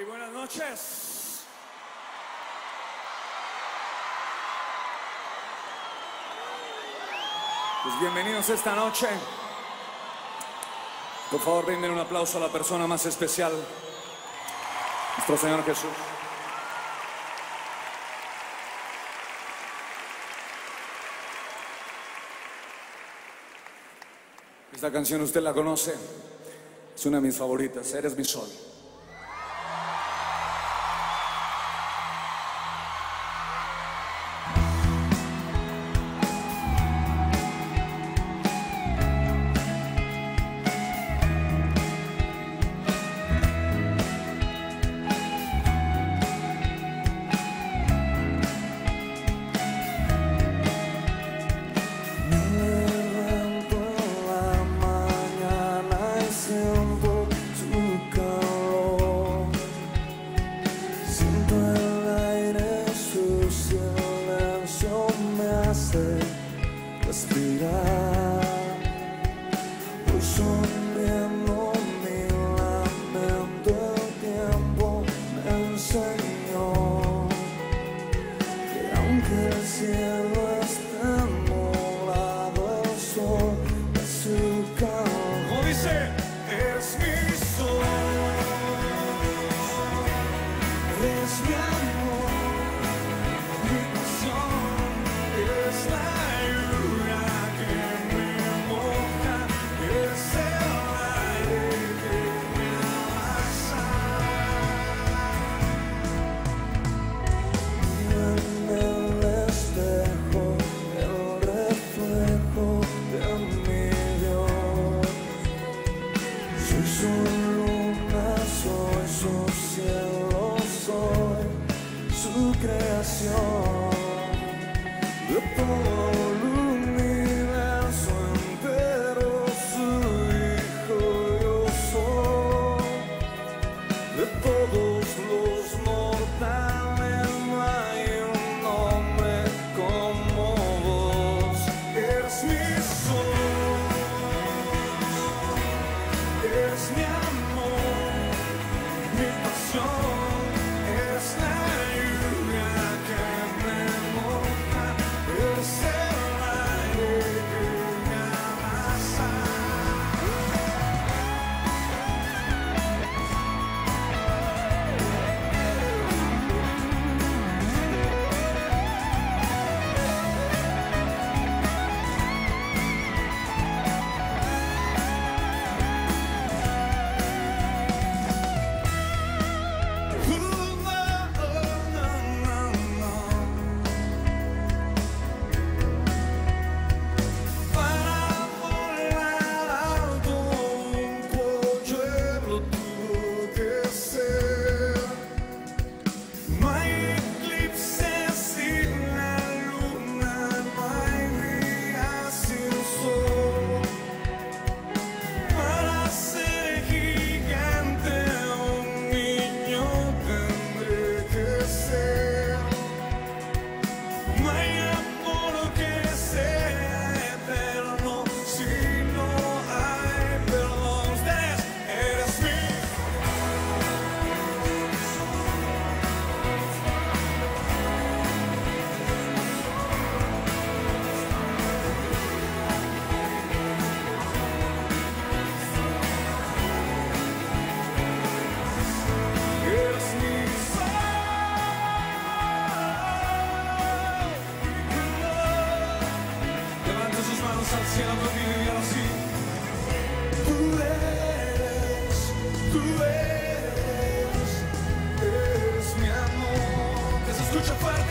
Buenas noches. Pues bienvenidos esta noche. Por favor, rinden un aplauso a la persona más especial, nuestro Señor Jesús. Esta canción usted la conoce, es una de mis favoritas, Eres mi sol. Because it was creación de todo. al cielo por vivir así. Tú eres, tú eres, eres mi amor. Que se escucha fuera.